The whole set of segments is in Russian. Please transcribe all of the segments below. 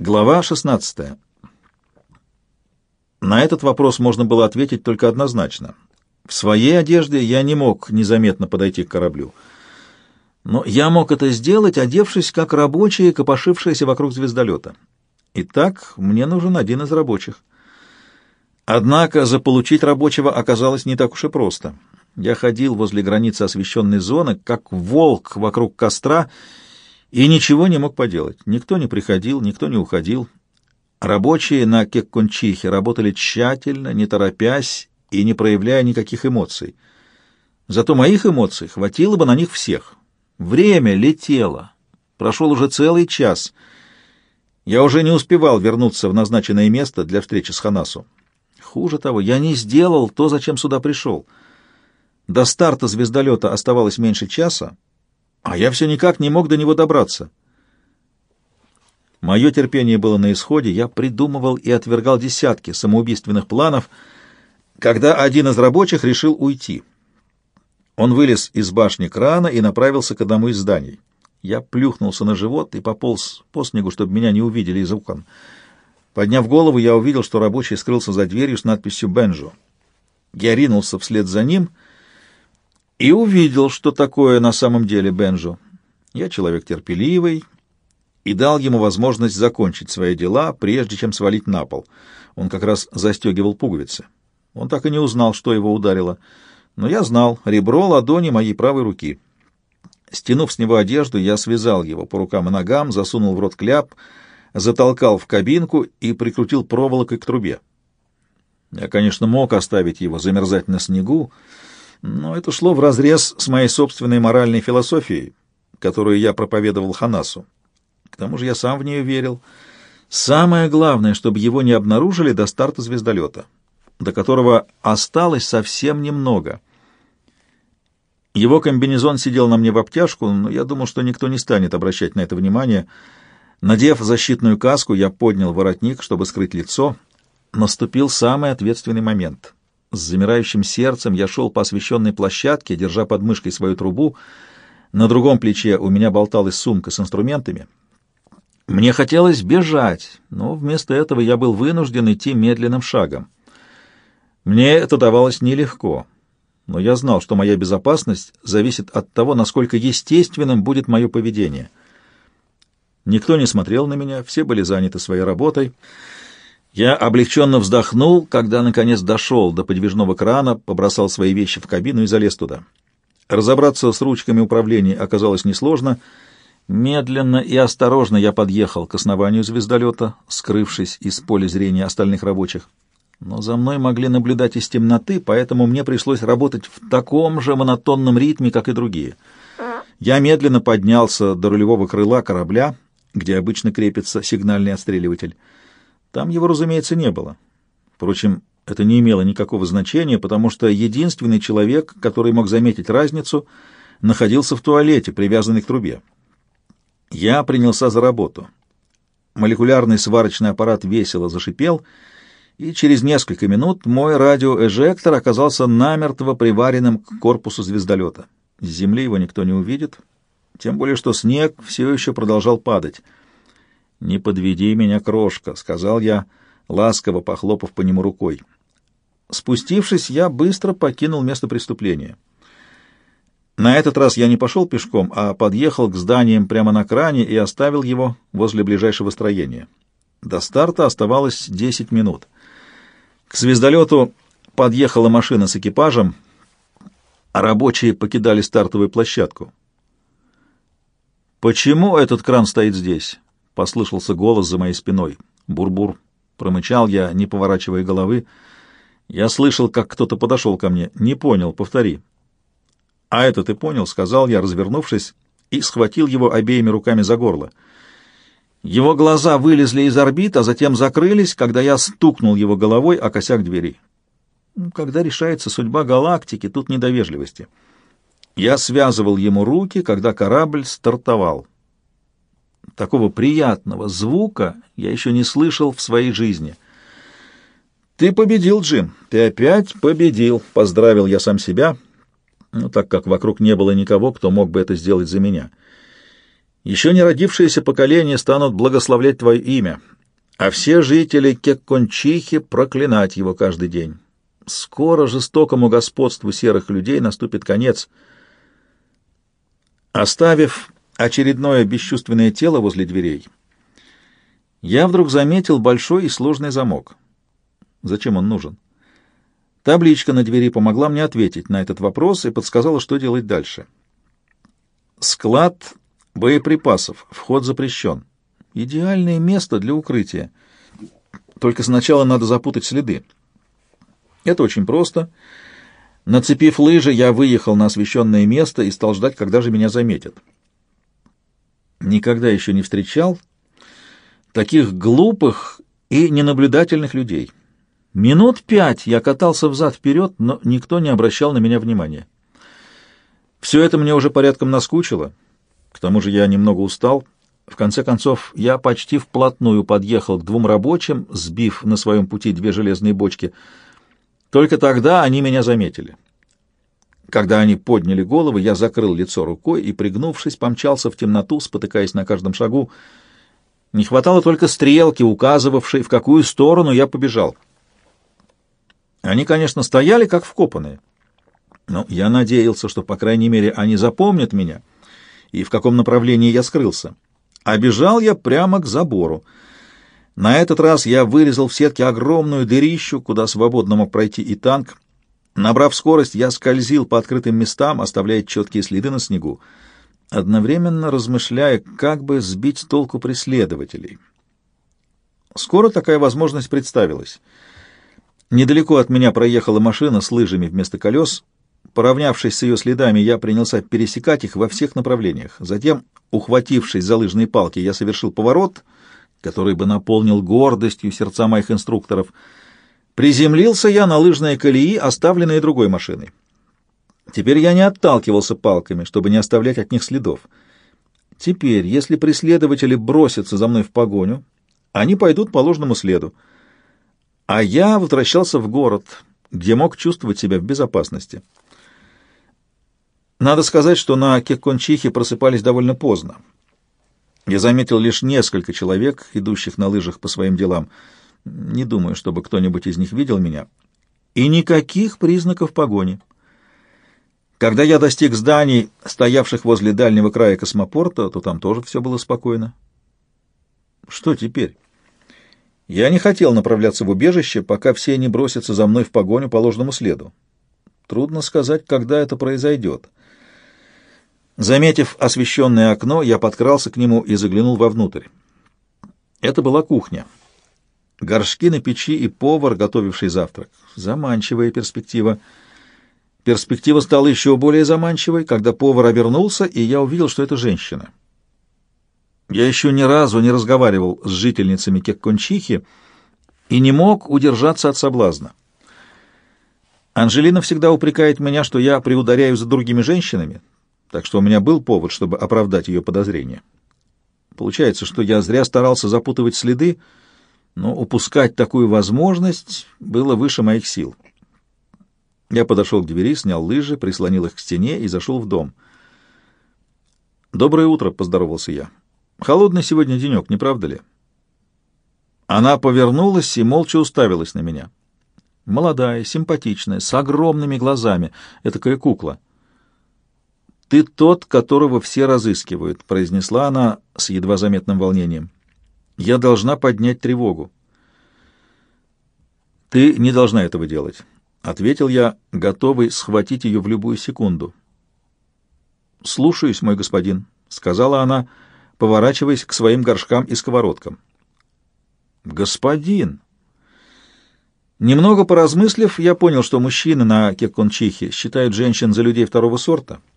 Глава 16. На этот вопрос можно было ответить только однозначно. В своей одежде я не мог незаметно подойти к кораблю. Но я мог это сделать, одевшись как рабочие, копошившиеся вокруг звездолета. Итак, мне нужен один из рабочих. Однако заполучить рабочего оказалось не так уж и просто. Я ходил возле границы освещенной зоны, как волк вокруг костра, и ничего не мог поделать. Никто не приходил, никто не уходил. Рабочие на Кеккончихе работали тщательно, не торопясь и не проявляя никаких эмоций. Зато моих эмоций хватило бы на них всех. Время летело. Прошел уже целый час. Я уже не успевал вернуться в назначенное место для встречи с Ханасу. Хуже того, я не сделал то, зачем сюда пришел. До старта звездолета оставалось меньше часа, а я все никак не мог до него добраться. Мое терпение было на исходе, я придумывал и отвергал десятки самоубийственных планов, когда один из рабочих решил уйти. Он вылез из башни крана и направился к одному из зданий. Я плюхнулся на живот и пополз по снегу, чтобы меня не увидели из окон. Подняв голову, я увидел, что рабочий скрылся за дверью с надписью «Бенжо». Я ринулся вслед за ним и увидел, что такое на самом деле Бенжо. Я человек терпеливый и дал ему возможность закончить свои дела, прежде чем свалить на пол. Он как раз застегивал пуговицы. Он так и не узнал, что его ударило. Но я знал ребро ладони моей правой руки. Стянув с него одежду, я связал его по рукам и ногам, засунул в рот кляп, затолкал в кабинку и прикрутил проволокой к трубе. Я, конечно, мог оставить его замерзать на снегу, но это шло вразрез с моей собственной моральной философией, которую я проповедовал Ханасу. К тому же я сам в нее верил. Самое главное, чтобы его не обнаружили до старта звездолета, до которого осталось совсем немного. Его комбинезон сидел на мне в обтяжку, но я думал, что никто не станет обращать на это внимание. Надев защитную каску, я поднял воротник, чтобы скрыть лицо. Наступил самый ответственный момент — с замирающим сердцем я шел по освещенной площадке, держа под мышкой свою трубу. На другом плече у меня болталась сумка с инструментами. Мне хотелось бежать, но вместо этого я был вынужден идти медленным шагом. Мне это давалось нелегко, но я знал, что моя безопасность зависит от того, насколько естественным будет мое поведение. Никто не смотрел на меня, все были заняты своей работой — я облегченно вздохнул, когда наконец дошел до подвижного крана, побросал свои вещи в кабину и залез туда. Разобраться с ручками управления оказалось несложно. Медленно и осторожно я подъехал к основанию звездолета, скрывшись из поля зрения остальных рабочих. Но за мной могли наблюдать из темноты, поэтому мне пришлось работать в таком же монотонном ритме, как и другие. Я медленно поднялся до рулевого крыла корабля, где обычно крепится сигнальный отстреливатель. Там его, разумеется, не было. Впрочем, это не имело никакого значения, потому что единственный человек, который мог заметить разницу, находился в туалете, привязанный к трубе. Я принялся за работу. Молекулярный сварочный аппарат весело зашипел, и через несколько минут мой радиоэжектор оказался намертво приваренным к корпусу звездолета. С земли его никто не увидит, тем более что снег все еще продолжал падать. «Не подведи меня, крошка», — сказал я, ласково похлопав по нему рукой. Спустившись, я быстро покинул место преступления. На этот раз я не пошел пешком, а подъехал к зданиям прямо на кране и оставил его возле ближайшего строения. До старта оставалось 10 минут. К звездолету подъехала машина с экипажем, а рабочие покидали стартовую площадку. «Почему этот кран стоит здесь?» — послышался голос за моей спиной. «Бур-бур!» — промычал я, не поворачивая головы. Я слышал, как кто-то подошел ко мне. «Не понял, повтори». «А это ты понял?» — сказал я, развернувшись, и схватил его обеими руками за горло. Его глаза вылезли из орбит, а затем закрылись, когда я стукнул его головой о косяк двери. Ну, когда решается судьба галактики, тут недовежливости. Я связывал ему руки, когда корабль стартовал. Такого приятного звука я еще не слышал в своей жизни. «Ты победил, Джим! Ты опять победил!» — поздравил я сам себя, ну, так как вокруг не было никого, кто мог бы это сделать за меня. «Еще не родившиеся поколения станут благословлять твое имя, а все жители Кеккончихи проклинать его каждый день. Скоро жестокому господству серых людей наступит конец. Оставив очередное бесчувственное тело возле дверей, я вдруг заметил большой и сложный замок. Зачем он нужен? Табличка на двери помогла мне ответить на этот вопрос и подсказала, что делать дальше. Склад боеприпасов. Вход запрещен. Идеальное место для укрытия. Только сначала надо запутать следы. Это очень просто. Нацепив лыжи, я выехал на освещенное место и стал ждать, когда же меня заметят. Никогда еще не встречал таких глупых и ненаблюдательных людей. Минут пять я катался взад-вперед, но никто не обращал на меня внимания. Все это мне уже порядком наскучило. К тому же я немного устал. В конце концов, я почти вплотную подъехал к двум рабочим, сбив на своем пути две железные бочки. Только тогда они меня заметили. Когда они подняли головы, я закрыл лицо рукой и, пригнувшись, помчался в темноту, спотыкаясь на каждом шагу. Не хватало только стрелки, указывавшей, в какую сторону я побежал. Они, конечно, стояли как вкопанные. Но я надеялся, что, по крайней мере, они запомнят меня и в каком направлении я скрылся. А бежал я прямо к забору. На этот раз я вырезал в сетке огромную дырищу, куда свободно мог пройти и танк. Набрав скорость, я скользил по открытым местам, оставляя четкие следы на снегу, одновременно размышляя, как бы сбить с толку преследователей. Скоро такая возможность представилась. Недалеко от меня проехала машина с лыжами вместо колес — Поравнявшись с ее следами, я принялся пересекать их во всех направлениях. Затем, ухватившись за лыжные палки, я совершил поворот, который бы наполнил гордостью сердца моих инструкторов. Приземлился я на лыжные колеи, оставленные другой машиной. Теперь я не отталкивался палками, чтобы не оставлять от них следов. Теперь, если преследователи бросятся за мной в погоню, они пойдут по ложному следу. А я возвращался в город, где мог чувствовать себя в безопасности. Надо сказать, что на Кеккончихе просыпались довольно поздно. Я заметил лишь несколько человек, идущих на лыжах по своим делам. Не думаю, чтобы кто-нибудь из них видел меня. И никаких признаков погони. Когда я достиг зданий, стоявших возле дальнего края космопорта, то там тоже все было спокойно. Что теперь? Я не хотел направляться в убежище, пока все не бросятся за мной в погоню по ложному следу. Трудно сказать, когда это произойдет. Заметив освещенное окно, я подкрался к нему и заглянул вовнутрь. Это была кухня. Горшки на печи и повар, готовивший завтрак. Заманчивая перспектива. Перспектива стала еще более заманчивой, когда повар обернулся, и я увидел, что это женщина. Я еще ни разу не разговаривал с жительницами Кеккончихи и не мог удержаться от соблазна. Анжелина всегда упрекает меня, что я приударяю за другими женщинами, так что у меня был повод, чтобы оправдать ее подозрения. Получается, что я зря старался запутывать следы, но упускать такую возможность было выше моих сил. Я подошел к двери, снял лыжи, прислонил их к стене и зашел в дом. «Доброе утро», — поздоровался я. «Холодный сегодня денек, не правда ли?» Она повернулась и молча уставилась на меня. Молодая, симпатичная, с огромными глазами, этакая кукла — «Ты тот, которого все разыскивают», — произнесла она с едва заметным волнением. «Я должна поднять тревогу». «Ты не должна этого делать», — ответил я, готовый схватить ее в любую секунду. «Слушаюсь, мой господин», — сказала она, поворачиваясь к своим горшкам и сковородкам. «Господин!» Немного поразмыслив, я понял, что мужчины на Кеккончихе считают женщин за людей второго сорта —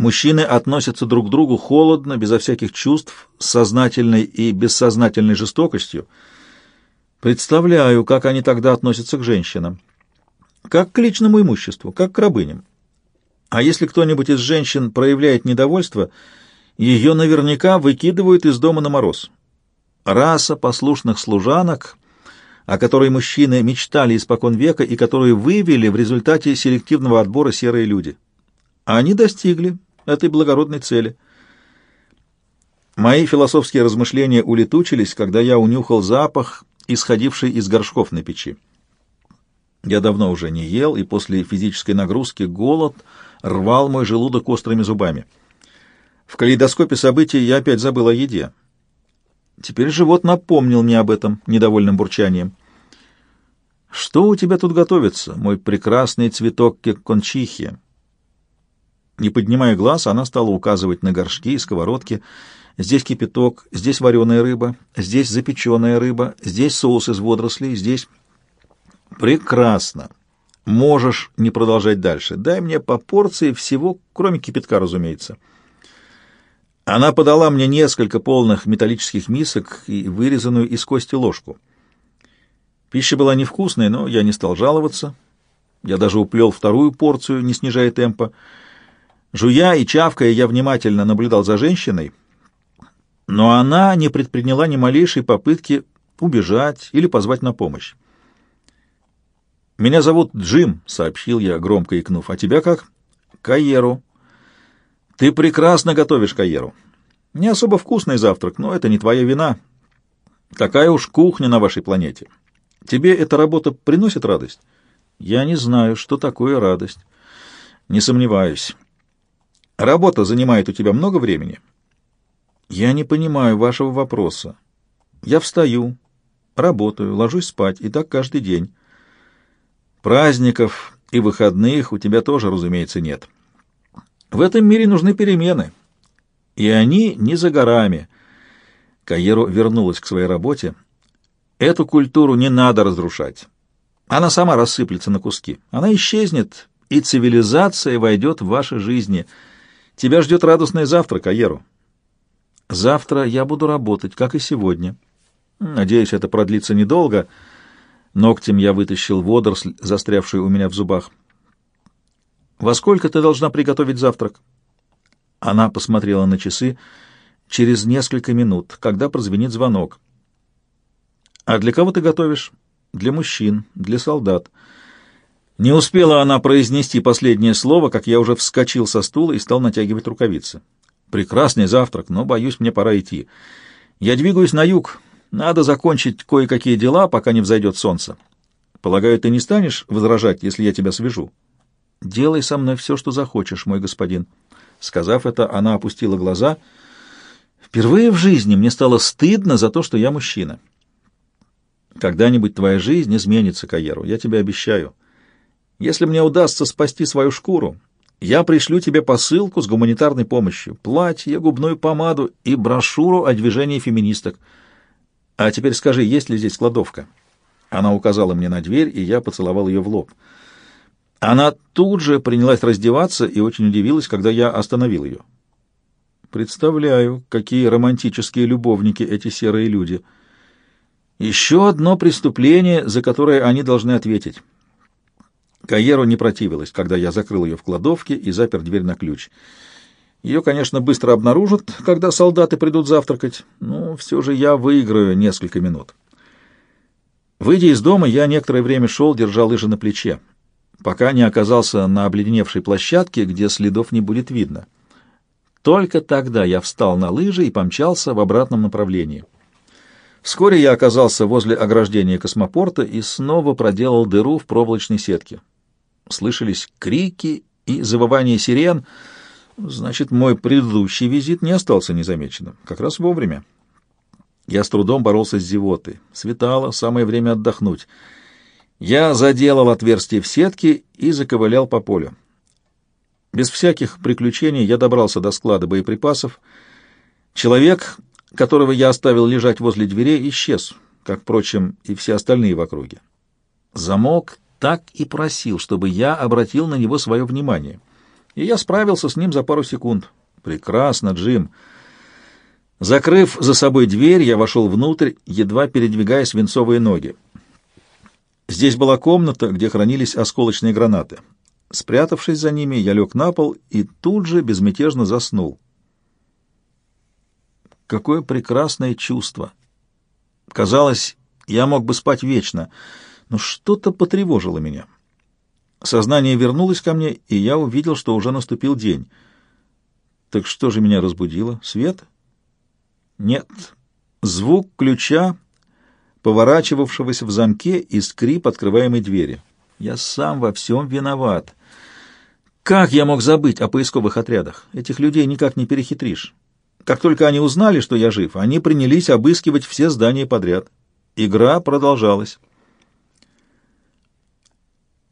Мужчины относятся друг к другу холодно, безо всяких чувств, с сознательной и бессознательной жестокостью. Представляю, как они тогда относятся к женщинам. Как к личному имуществу, как к рабыням. А если кто-нибудь из женщин проявляет недовольство, ее наверняка выкидывают из дома на мороз. Раса послушных служанок, о которой мужчины мечтали испокон века и которую вывели в результате селективного отбора серые люди. Они достигли этой благородной цели. Мои философские размышления улетучились, когда я унюхал запах, исходивший из горшков на печи. Я давно уже не ел, и после физической нагрузки голод рвал мой желудок острыми зубами. В калейдоскопе событий я опять забыл о еде. Теперь живот напомнил мне об этом недовольным бурчанием. «Что у тебя тут готовится, мой прекрасный цветок кеккончихи?» Не поднимая глаз, она стала указывать на горшки и сковородки. Здесь кипяток, здесь вареная рыба, здесь запеченная рыба, здесь соус из водорослей, здесь... Прекрасно. Можешь не продолжать дальше. Дай мне по порции всего, кроме кипятка, разумеется. Она подала мне несколько полных металлических мисок и вырезанную из кости ложку. Пища была невкусной, но я не стал жаловаться. Я даже уплел вторую порцию, не снижая темпа. Жуя и чавкая, я внимательно наблюдал за женщиной, но она не предприняла ни малейшей попытки убежать или позвать на помощь. «Меня зовут Джим», — сообщил я, громко икнув. «А тебя как?» «Каеру». «Ты прекрасно готовишь каеру. Не особо вкусный завтрак, но это не твоя вина. Такая уж кухня на вашей планете. Тебе эта работа приносит радость?» «Я не знаю, что такое радость». «Не сомневаюсь». Работа занимает у тебя много времени? Я не понимаю вашего вопроса. Я встаю, работаю, ложусь спать, и так каждый день. Праздников и выходных у тебя тоже, разумеется, нет. В этом мире нужны перемены, и они не за горами. Каеру вернулась к своей работе. Эту культуру не надо разрушать. Она сама рассыплется на куски. Она исчезнет, и цивилизация войдет в ваши жизни — Тебя ждет радостный завтрак, Аеру. Завтра я буду работать, как и сегодня. Надеюсь, это продлится недолго. Ногтем я вытащил водоросль, застрявшую у меня в зубах. Во сколько ты должна приготовить завтрак? Она посмотрела на часы. Через несколько минут, когда прозвенит звонок. А для кого ты готовишь? Для мужчин, для солдат. Не успела она произнести последнее слово, как я уже вскочил со стула и стал натягивать рукавицы. Прекрасный завтрак, но, боюсь, мне пора идти. Я двигаюсь на юг. Надо закончить кое-какие дела, пока не взойдет солнце. Полагаю, ты не станешь возражать, если я тебя свяжу? Делай со мной все, что захочешь, мой господин. Сказав это, она опустила глаза. Впервые в жизни мне стало стыдно за то, что я мужчина. Когда-нибудь твоя жизнь изменится, Каеру, я тебе обещаю. Если мне удастся спасти свою шкуру, я пришлю тебе посылку с гуманитарной помощью, платье, губную помаду и брошюру о движении феминисток. А теперь скажи, есть ли здесь кладовка?» Она указала мне на дверь, и я поцеловал ее в лоб. Она тут же принялась раздеваться и очень удивилась, когда я остановил ее. Представляю, какие романтические любовники эти серые люди. Еще одно преступление, за которое они должны ответить. Каеру не противилась, когда я закрыл ее в кладовке и запер дверь на ключ. Ее, конечно, быстро обнаружат, когда солдаты придут завтракать, но все же я выиграю несколько минут. Выйдя из дома, я некоторое время шел, держа лыжи на плече, пока не оказался на обледеневшей площадке, где следов не будет видно. Только тогда я встал на лыжи и помчался в обратном направлении. Вскоре я оказался возле ограждения космопорта и снова проделал дыру в проволочной сетке слышались крики и завывание сирен. Значит, мой предыдущий визит не остался незамеченным. Как раз вовремя. Я с трудом боролся с зевотой. Светало, самое время отдохнуть. Я заделал отверстие в сетке и заковылял по полю. Без всяких приключений я добрался до склада боеприпасов. Человек, которого я оставил лежать возле дверей, исчез, как, впрочем, и все остальные в округе. Замок так и просил, чтобы я обратил на него свое внимание. И я справился с ним за пару секунд. Прекрасно, Джим. Закрыв за собой дверь, я вошел внутрь, едва передвигая свинцовые ноги. Здесь была комната, где хранились осколочные гранаты. Спрятавшись за ними, я лег на пол и тут же безмятежно заснул. Какое прекрасное чувство! Казалось, я мог бы спать вечно — но что-то потревожило меня. Сознание вернулось ко мне, и я увидел, что уже наступил день. Так что же меня разбудило? Свет? Нет. Звук ключа, поворачивавшегося в замке, и скрип открываемой двери. Я сам во всем виноват. Как я мог забыть о поисковых отрядах? Этих людей никак не перехитришь. Как только они узнали, что я жив, они принялись обыскивать все здания подряд. Игра продолжалась.